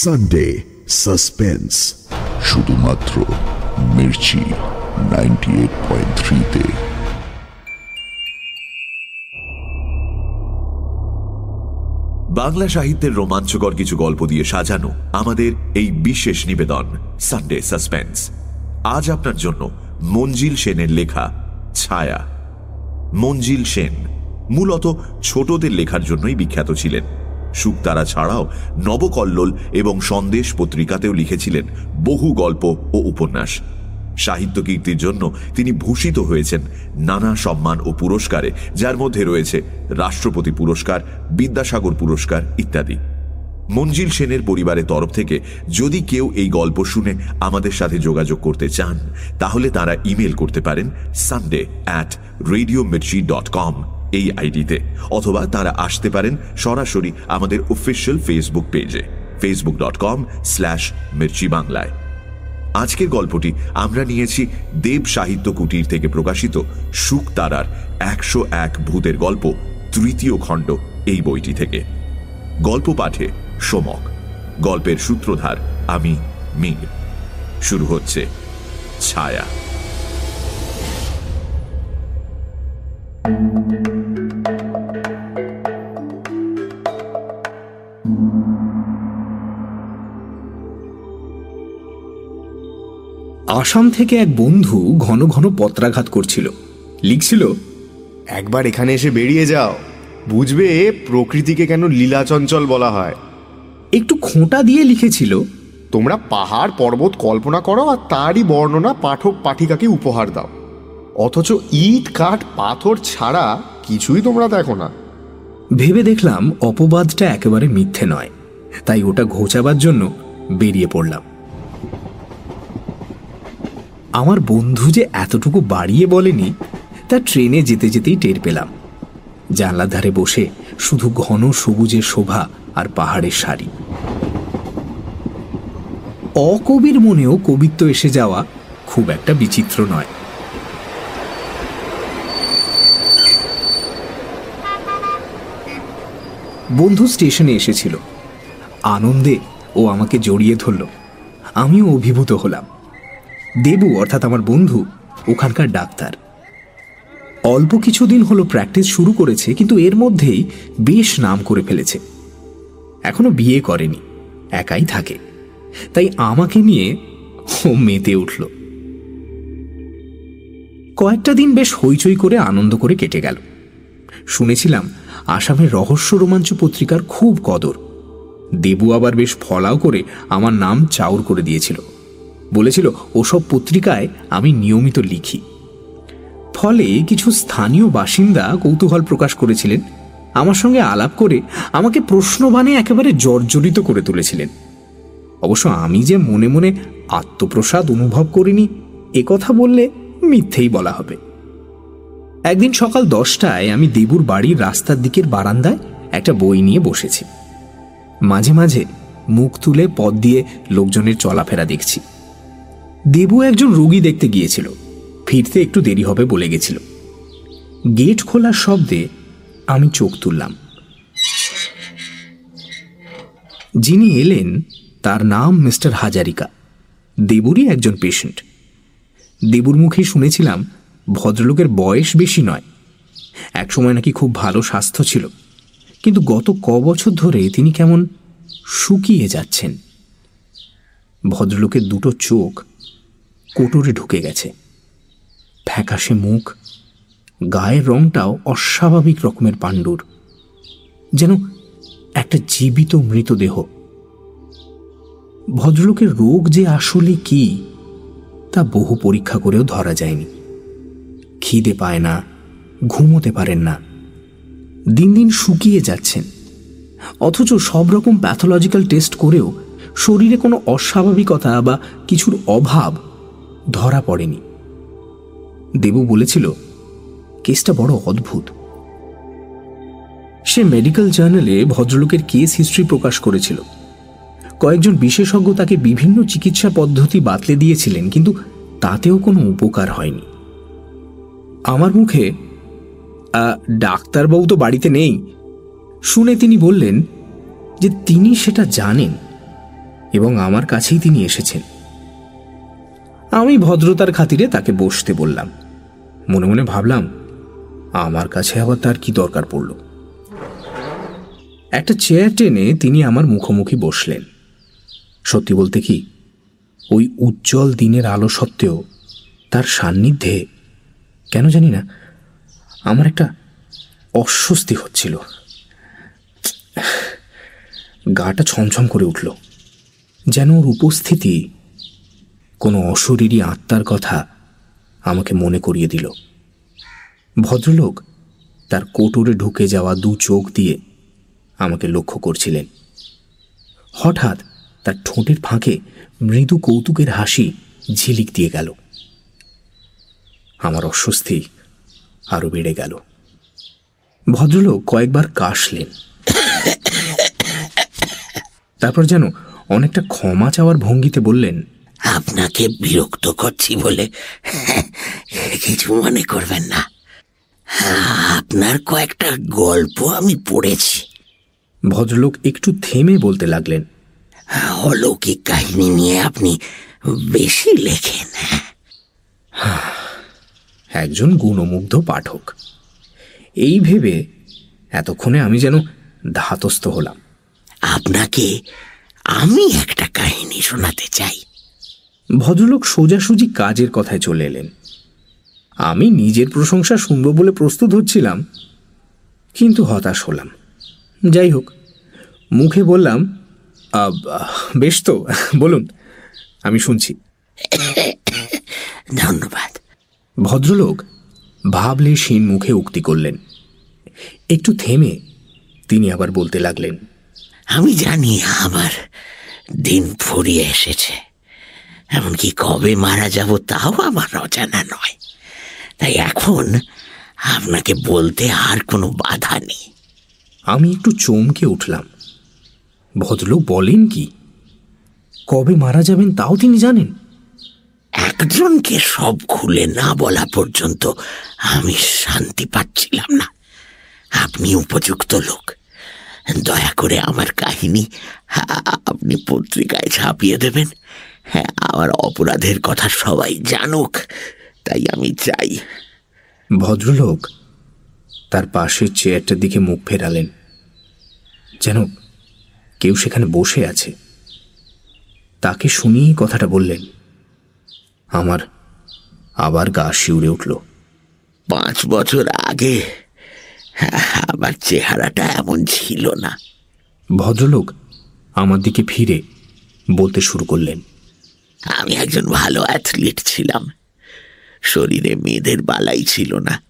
Sunday suspense শুধুমাত্র Mirchi ninety eight point থ্রিতে বাংলা সাহিত্যের রোমাঞ্চকর কিছু গল্প দিয়ে সাজানো আমাদের এই বিশেষ নিবেদন সানডে সাসপেন্স আজ আপনার জন্য মঞ্জিল সেনের লেখা ছায়া। মঞ্জিল সেন মূলত ছোটদের লেখার জন্যই বিখ্যাত ছিলেন। শুকতারা ছাড়াও নবকল্লোল এবং সন্দেশ পত্রিকাতেও লিখেছিলেন বহু গল্প ও উপন্যাস। সাহিত্য কীর্তির জন্য তিনি ভূষিত হয়েছেন নানা সম্মান ও পুরস্কারে, যার মধ্যে রয়েছে রাষ্ট্রপতি পুরস্কার, বিদ্যাসাগর পুরস্কার ইত্যাদি। মঞ্জিল সেনের পরিবারের তরফ থেকে যদি কেউ এই গল্প শুনে আমাদের সাথে যোগাযোগ করতে চান, তাহলে তারা ইমেল করতে পারেন Sunday at radio dot com এই আইডিতে, অথবা তারা আসতে পারেন সরাসরি আমাদের অফিসিয়াল ফেসবুক পেজে Facebook dot com slash Mirchi বাংলায় আজকের গল্পটি আমরা নিয়েছি দেব সাহিত্য কুটির থেকে প্রকাশিত সুখ তারার একশো এক ভূতের গল্প, তৃতীয় খণ্ড এই বইটি থেকে। গল্প পাঠে সোমক, গল্পের সূত্রধার আমি মির। শুরু হচ্ছে ছায়া। আসাম থেকে এক বন্ধু ঘন ঘন পত্রাঘাত করছিল। লিখছিল একবার এখানে এসে বেরিয়ে যাও। বুঝবে প্রকৃতিকে কেন লীলাচঞ্চল বলা হয়। একটু খোঁটা দিয়ে লিখেছিল তোমরা পাহাড় পর্বত কল্পনা করো আর তারই বর্ণনা পাঠক পাঠিকাকে উপহার দাও। অথচ ইট, কাঠ, পাথর ছাড়া কিছুই তোমরা দেখো না। ভেবে দেখলাম অপবাদটা একেবারে মিথ্যে নয়, তাই ওটা ঘোচাবার জন্য বেরিয়ে পড়লাম। আমার বন্ধু যে এতটুকু বাড়িয়ে বলেনি, তা ট্রেনে যেতে যেতেই টের পেলাম। জানলার ধারে বসে শুধু ঘন সবুজের শোভা আর পাহাড়ের সারি। অকবির মনেও কবিত্ব এসে যাওয়া খুব একটা বিচিত্র নয়। বন্ধু স্টেশনে এসেছিল। আনন্দে ও আমাকে জড়িয়ে ধরল। আমিও অভিভূত হলাম। দেবু অর্থাৎ আমার বন্ধু, ওখানকার ডাক্তার। অল্প কিছুদিন হলো প্র্যাকটিস শুরু করেছে, কিন্তু এর মধ্যেই বেশ নাম করে ফেলেছে। এখনও বিয়ে করেনি, একাই থাকে। তাই আমাকে নিয়ে ও মেতে উঠল। কয়েকটা দিন বেশ হইচই করে আনন্দ করে কেটে গেল। শুনেছিলাম আসামের রহস্য রোমাঞ্চ পত্রিকার খুব কদর। দেবু আবার বেশ ফলাও করে আমার নাম চাউর করে দিয়েছিল। বলেছিল, ওসব পত্রিকায় আমি নিয়মিত লিখি। ফলে কিছু স্থানীয় বাসিন্দা কৌতূহল প্রকাশ করেছিলেন। আমার সঙ্গে আলাপ করে আমাকে প্রশ্নবাণে একেবারে জর্জরিত করে তুলেছিলেন। অবশ্য আমি যে মনে মনে আত্মপ্রসাদ অনুভব করিনি কথা বললে মিথ্যেই বলা হবে। একদিন সকাল দশটায় আমি দেবুর বাড়ির রাস্তার দিকের বারান্দায় একটা বই নিয়ে বসেছি। মাঝে মাঝে মুখ তুলে পথ দিয়ে লোকজনের চলাফেরা দেখছি। দেবু একজন রোগী দেখতে গিয়েছিল। ফিরতে একটু দেরি হবে বলে গেছিল। গেট খোলার শব্দে আমি চোখ তুললাম। যিনি এলেন তার নাম মিস্টার হাজারিকা। দেবুরই একজন পেশেন্ট। দেবুর মুখে শুনেছিলাম ভদ্রলোকের বয়স বেশি নয়। একসময় নাকি খুব ভালো স্বাস্থ্য ছিল। কিন্তু গত ক বছর ধরে তিনি কেমন শুকিয়ে যাচ্ছেন। ভদ্রলোকের দুটো চোখ কোটরে ঢুকে গেছে। ফ্যাকাশে মুখ, গায়ের রংটাও অস্বাভাবিক রকমের পাণ্ডুর। যেন একটা জীবিত মৃতদেহ। ভদ্রলোকের রোগ যে আসলে কি, তা বহু পরীক্ষা করেও ধরা যায়নি। খিদে পায় না, ঘুমোতে পারেন না। দিন দিন শুকিয়ে যাচ্ছেন। অথচ সব রকম প্যাথোলজিক্যাল টেস্ট করেও শরীরে কোনো অস্বাভাবিকতা বা কিছুর অভাব ধরা পড়েনি। দেবু বলেছিল, কেসটা বড় অদ্ভুত। সে মেডিকেল জার্নালে ভদ্রলোকের কেস হিস্ট্রি প্রকাশ করেছিল। কয়েকজন বিশেষজ্ঞ তাকে বিভিন্ন চিকিৎসা পদ্ধতি বাতলে দিয়েছিলেন, কিন্তু তাতেও কোনো উপকার হয়নি। আমার মুখে ডাক্তারবাবু তো বাড়িতে নেই। শুনে তিনি বললেন যে তিনি সেটা জানেন এবং আমার কাছেই তিনি এসেছেন। আমি ভদ্রতার খাতিরে তাকে বসতে বললাম। মনে মনে ভাবলাম, আমার কাছে আবার তার কি দরকার পড়ল। একটা চেয়ার টেনে তিনি আমার মুখোমুখি বসলেন। সত্যি বলতে কি, ওই উজ্জ্বল দিনের আলো সত্ত্বেও তার সান্নিধ্যে কেন জানি না, আমার একটা অস্বস্তি হচ্ছিল। গাটা ছমছম করে উঠল, যেন ওর উপস্থিতি কোনো অশরীরী আত্মার কথা আমাকে মনে করিয়ে দিল। ভদ্রলোক তার কোটরে ঢুকে যাওয়া দু চোখ দিয়ে আমাকে লক্ষ্য করছিলেন। হঠাৎ তার ঠোঁটের ফাঁকে মৃদু কৌতুকের হাসি ঝিলিক দিয়ে গেল। আমার অস্বস্তি আরও বেড়ে গেল। ভদ্রলোক কয়েকবার কাশলেন। তারপর যেন অনেকটা ক্ষমা চাওয়ার ভঙ্গিতে বললেন আপনাকে বিরক্ত করছি বলে কিছু মনে করবেন না। আপনার কয়েকটা গল্প আমি পড়েছি। ভদ্রলোক একটু থেমে বলতে লাগলেন অলৌকিক কাহিনী নিয়ে আপনি বেশি লেখেন একজন গুণমুগ্ধ পাঠক। এই ভেবে এতক্ষণে আমি যেন ধাতস্থ হলাম। আপনাকে আমি একটা কাহিনী শোনাতে চাই। ভদ্রলোক সোজাসুজি কাজের কথায় চলে এলেন। আমি নিজের প্রশংসা শুনব বলে প্রস্তুত হচ্ছিলাম কিন্তু হতাশ হলাম। যাই হোক মুখে বললাম বেশ তো বলুন আমি শুনছি। ধন্যবাদ। ভদ্রলোক ভাবলে সীন মুখে উক্তি করলেন। একটু থেমে তিনি আবার বলতে লাগলেন আমি জানি আমার দিন ফুরিয়ে এসেছে এমনকি কবে মারা যাব তাও আমার অজানা নয়। তাই এখন আপনাকে বলতে আর কোনো বাধা নেই। আমি একটু চমকে উঠলাম। ভদ্রলোক বলেন কি কবে মারা যাবেন তাও তিনি জানেন? একজনকে সব খুলে না বলা পর্যন্ত আমি শান্তি পাচ্ছিলাম না। আপনি উপযুক্ত লোক। দয়া করে আমার কাহিনী আপনি পত্রিকায় ছাপিয়ে দেবেন। হ্যাঁ আমার অপরাধের কথা সবাই জানুক, তাই আমি চাই। ভদ্রলোক, তার পাশের চেয়ারটার দিকে মুখ ফেরালেন। যেন কেউ সেখানে বসে আছে। তাকে শুনিয়ে কথাটা বললেন। আমার আবার গা শিউরে উঠল। পাঁচ বছর আগে হ্যাঁ, আমার চেহারাটা এমন ছিল না। ভদ্রলোক আমার দিকে ফিরে বলতে শুরু করলেন। আমি একজন ভালো অ্যাথলিট ছিলাম। শরীরে মেয়েদের বালাই ছিল না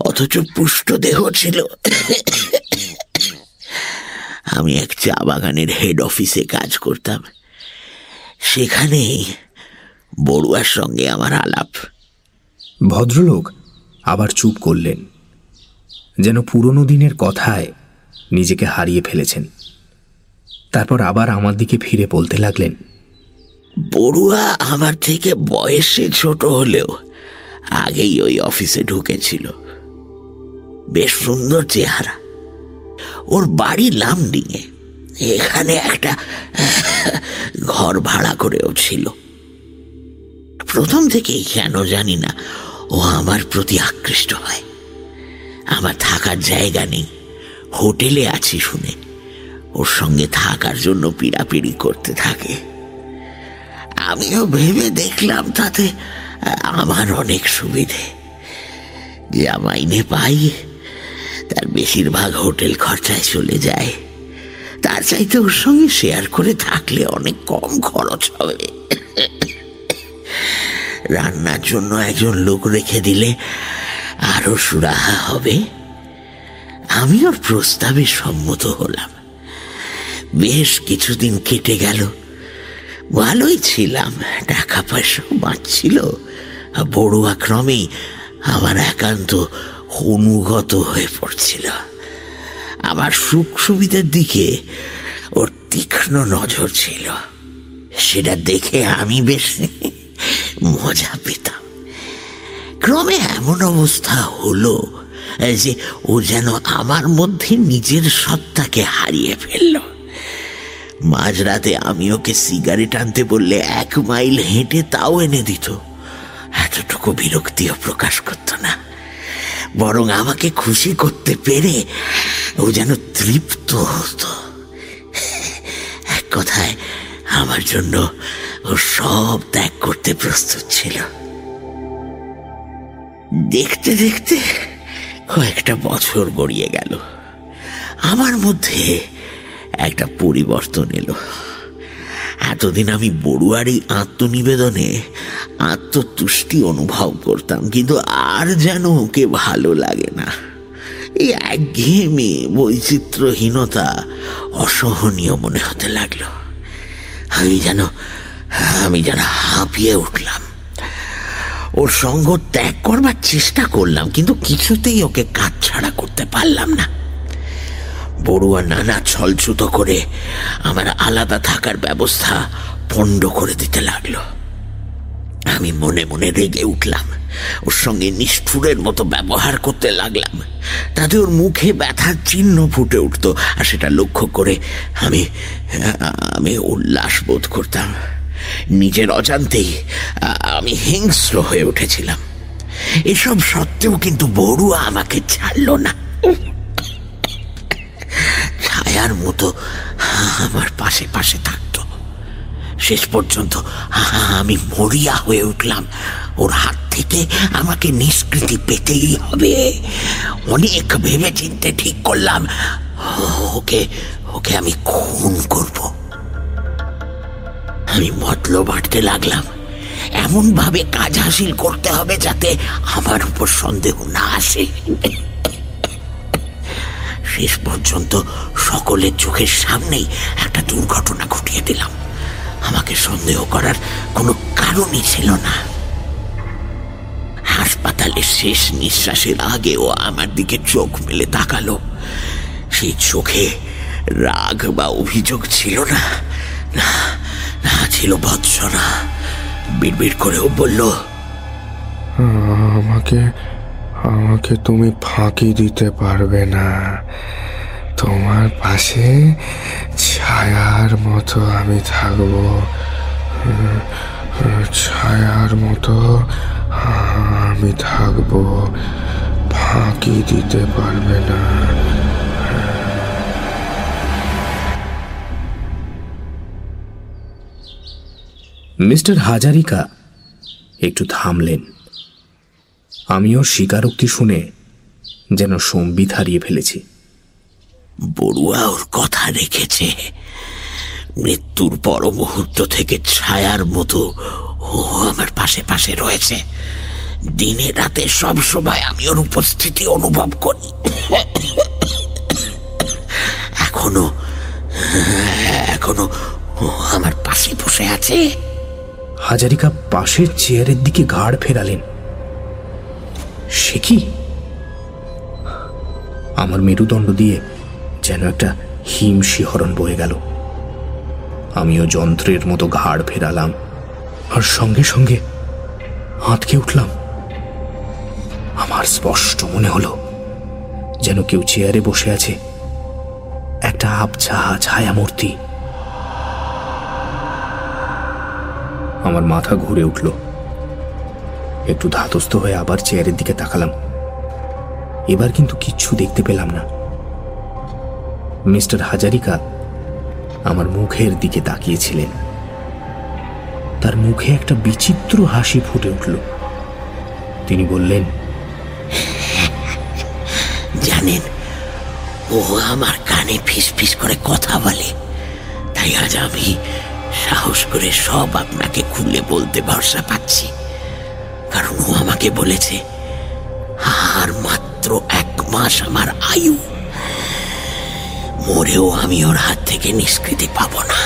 অথচ পুষ্ট দেহ ছিল। আমি এক চা বাগানের হেড অফিসে কাজ করতাম। সেখানেই বড়ুয়ার সঙ্গে আমার আলাপ। ভদ্রলোক আবার চুপ করলেন যেন পুরনো দিনের কথায় নিজেকে হারিয়ে ফেলেছেন। তারপর আবার আমার দিকে ফিরে বলতে লাগলেন বড়ুয়া আমার থেকে বয়সে ছোট হলেও আগেই ওই অফিসে ঢুকেছিল। বেশ সুন্দর চেহারা। ওর বাড়ি লামডিঙে। এখানে একটা ঘর ভাড়া করেও ছিল। প্রথম থেকেই কেন জানি না। ও আমার প্রতি আকৃষ্ট হয়। আমার থাকার জায়গা নেই। হোটেলে আছি শুনে। ওর সঙ্গে থাকার জন্য পিড়াপিড়ি করতে থাকে। আমিও ভেবে দেখলাম তাতে আমার অনেক সুবিধে। যা মাইনে পাই, তার বেশিরভাগ হোটেল খরচায় চলে যায়। তার চাইতে ওর সঙ্গে শেয়ার করে থাকলে অনেক কম খরচ হবে। রান্নার জন্য একজন লোক রেখে দিলে আরও সুরাহা হবে। আমি ওর প্রস্তাবে সম্মত হলাম। বেশ কিছুদিন কেটে গেল। ভালোই ছিলাম, টাকা পয়সাও বাঁচছিল। বড়ুয়া ক্রমেই আমার একান্ত অনুগত হয়ে পড়ছিল। আমার সুখ সুবিধার দিকে ওর তীক্ষ্ণ নজর ছিল। সেটা দেখে আমি বেশ মজা পেতাম। ক্রমে এমন অবস্থা হলো যে ও যেন আমার মধ্যে নিজের সত্তাকে হারিয়ে ফেলল। মাঝরাতে আমি ওকে সিগারেট আনতে বললে এক মাইল হেঁটে তাও এনে দিত। এতটুকু বিরক্তিও প্রকাশ করতো না। বরং আমাকে খুশি করতে পেরে ও যেন তৃপ্ত হতো। এক কথায়, আমার জন্য ও সব ত্যাগ করতে প্রস্তুত ছিল। দেখতে দেখতে কয়েকটা বছর গড়িয়ে গেল। আমার মধ্যে একটা পরিবর্তন এলো। এতদিন আমি বড়ুয়ার এই আত্মনিবেদনে আত্মতুষ্টি অনুভব করতাম, কিন্তু আর যেন ওকে ভালো লাগে না। এই একঘেয়েমি, বৈচিত্র্যহীনতা অসহনীয় মনে হতে লাগল। আমি যেন আমি যেন হাঁপিয়ে উঠলাম। ওর সঙ্গ ত্যাগ করবার চেষ্টা করলাম, কিন্তু কিছুতেই ওকে কাজ ছাড়া করতে পারলাম না। বড়ুয়া নানা ছলছুতো করে আমার আলাদা থাকার ব্যবস্থা পণ্ড করে দিতে লাগল। আমি মনে মনে রেগে উঠলাম, ওর সঙ্গে নিষ্ঠুরের মতো ব্যবহার করতে লাগলাম। তাতে ওর মুখে ব্যথার চিহ্ন ফুটে উঠত, আর সেটা লক্ষ্য করে আমি আমি উল্লাস বোধ করতাম। নিজের অজান্তেই আমি হিংস্র হয়ে উঠেছিলাম। এসব সত্ত্বেও কিন্তু বড়ুয়া আমাকে ছাড়ল না। ছায়ার মতো আমার পাশে পাশে থাকত। শেষ পর্যন্ত আমি মরিয়া হয়ে উঠলাম। ওর হাত থেকে আমাকে নিষ্কৃতি পেতেই হবে। অনেক ভেবে চিনতে ঠিক করলাম। ওকে ওকে আমি খুন করব। আমি মতলব বাড়তে লাগলাম। এমন ভাবে কাজ হাসিল করতে হবে যাতে আমার উপর সন্দেহ না আসে। শেষ পর্যন্ত সকলের চোখের সামনেই একটা দুর্ঘটনা ঘটিয়ে দিলাম। আমাকে সন্দেহ করার কোনো কারণই ছিল না। হাসপাতালে শেষ নিঃশ্বাসের আগেও আমার দিকে চোখ মেলে তাকালো। সেই চোখে রাগ বা অভিযোগ ছিল না। না না ছিল ভৎসনা বিড়বিড় করেও বলল, আমাকে আমাকে তুমি ফাঁকি দিতে পারবে না। তোমার পাশে ছায়ার মতো আমি থাকব। ছায়ার মতো আমি থাকব। ফাঁকি দিতে পারবে না। মিস্টার হাজারিকা, একটু থামলেন। আমি ওর স্বীকারোক্তি শুনে যেন সম্বিত হারিয়ে ফেলেছি। বড়ুয়া ওর কথা রেখেছে। মৃত্যুর পর মুহূর্ত থেকে ছায়ার মতো ও আমার পাশে পাশে রয়েছে। দিনে রাতে সব সময় আমি ওর উপস্থিতি অনুভব করি। এখনও এখনও আমার পাশে বসে আছে। হাজারিকা পাশের চেয়ারের দিকে ঘাড় ফেরালেন। সে কি? আমার মেরুদণ্ড দিয়ে যেন একটা হিম শিহরণ বয়ে গেল। আমিও যন্ত্রের মতো ঘাড় ফেরালাম আর সঙ্গে সঙ্গে আঁতকে উঠলাম। আমার স্পষ্ট মনে হলো যেন কেউ চেয়ারে বসে আছে। একটা আবছা ছায়ামূর্তি। আমার মাথা ঘুরে উঠল। একটু ধাতস্থ হয়ে আবার চেয়ারের দিকে তাকালাম। এবার কিন্তু কিচ্ছু দেখতে পেলাম না। মিস্টার হাজারিকা আমার মুখের দিকে তাকিয়েছিলেন। তার মুখে একটা বিচিত্র হাসি ফুটে উঠল। তিনি বললেন, জানেন, ও আমার কানে ফিস ফিস করে কথা বলে। তাই আজ আমি সাহস করে সব আপনাকে খুলে বলতে ভরসা পাচ্ছি। কারণ ও আমাকে বলেছে, আর মাত্র এক মাস আমার আয়ু। মরেও আমি ওর হাত থেকে নিষ্কৃতি পাব না।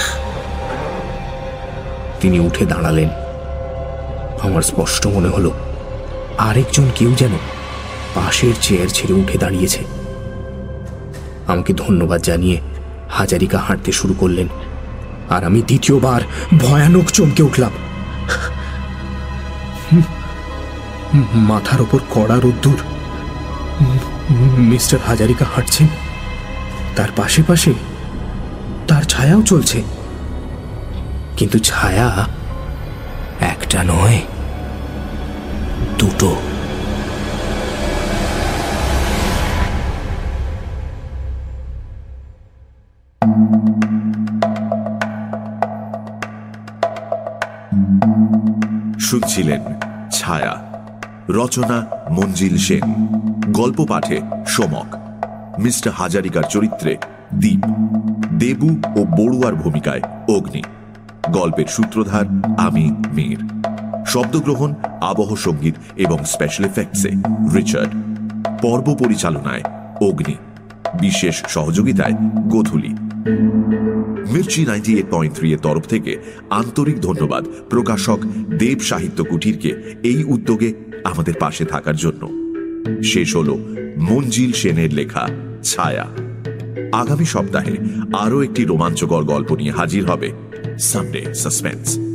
তিনি উঠে দাঁড়ালেন। আমার স্পষ্ট মনে হলো, আরেকজন কেউ যেন পাশের চেয়ার ছেড়ে উঠে দাঁড়িয়েছে। আমাকে ধন্যবাদ জানিয়ে হাজারিকা হাঁটতে শুরু করলেন। আর আমি দ্বিতীয়বার ভয়ানক চমকে উঠলাম। মাথার ওপর কড়া রোদ্দুর। মিস্টার হাজারিকা হাঁটছেন। তার পাশে পাশে তার ছায়াও চলছে। কিন্তু ছায়া একটা নয়, দুটো। শুনছিলেন ছায়া। রচনা মঞ্জিল সেন। গল্প পাঠে সোমক। মিস্টার হাজারিকার চরিত্রে দ্বীপ দেবু ও বড়ুয়ার ভূমিকায় অগ্নি। গল্পের সূত্রধার আমি মীর। শব্দগ্রহণ, আবহ সংগীত এবং স্পেশাল এফেক্টসে রিচার্ড। পর্ব পরিচালনায় অগ্নি। বিশেষ সহযোগিতায় গোধূলি। Mirchi ninety eight point three এর তরফ থেকে আন্তরিক ধন্যবাদ প্রকাশক দেব সাহিত্য কুটিরকে এই উদ্যোগে আমাদের পাশে থাকার জন্য। শেষ হল মঞ্জিল সেনের লেখা ছায়া। আগামী সপ্তাহে আরও একটি রোমাঞ্চকর গল্প নিয়ে হাজির হবে সানডে সাসপেন্স।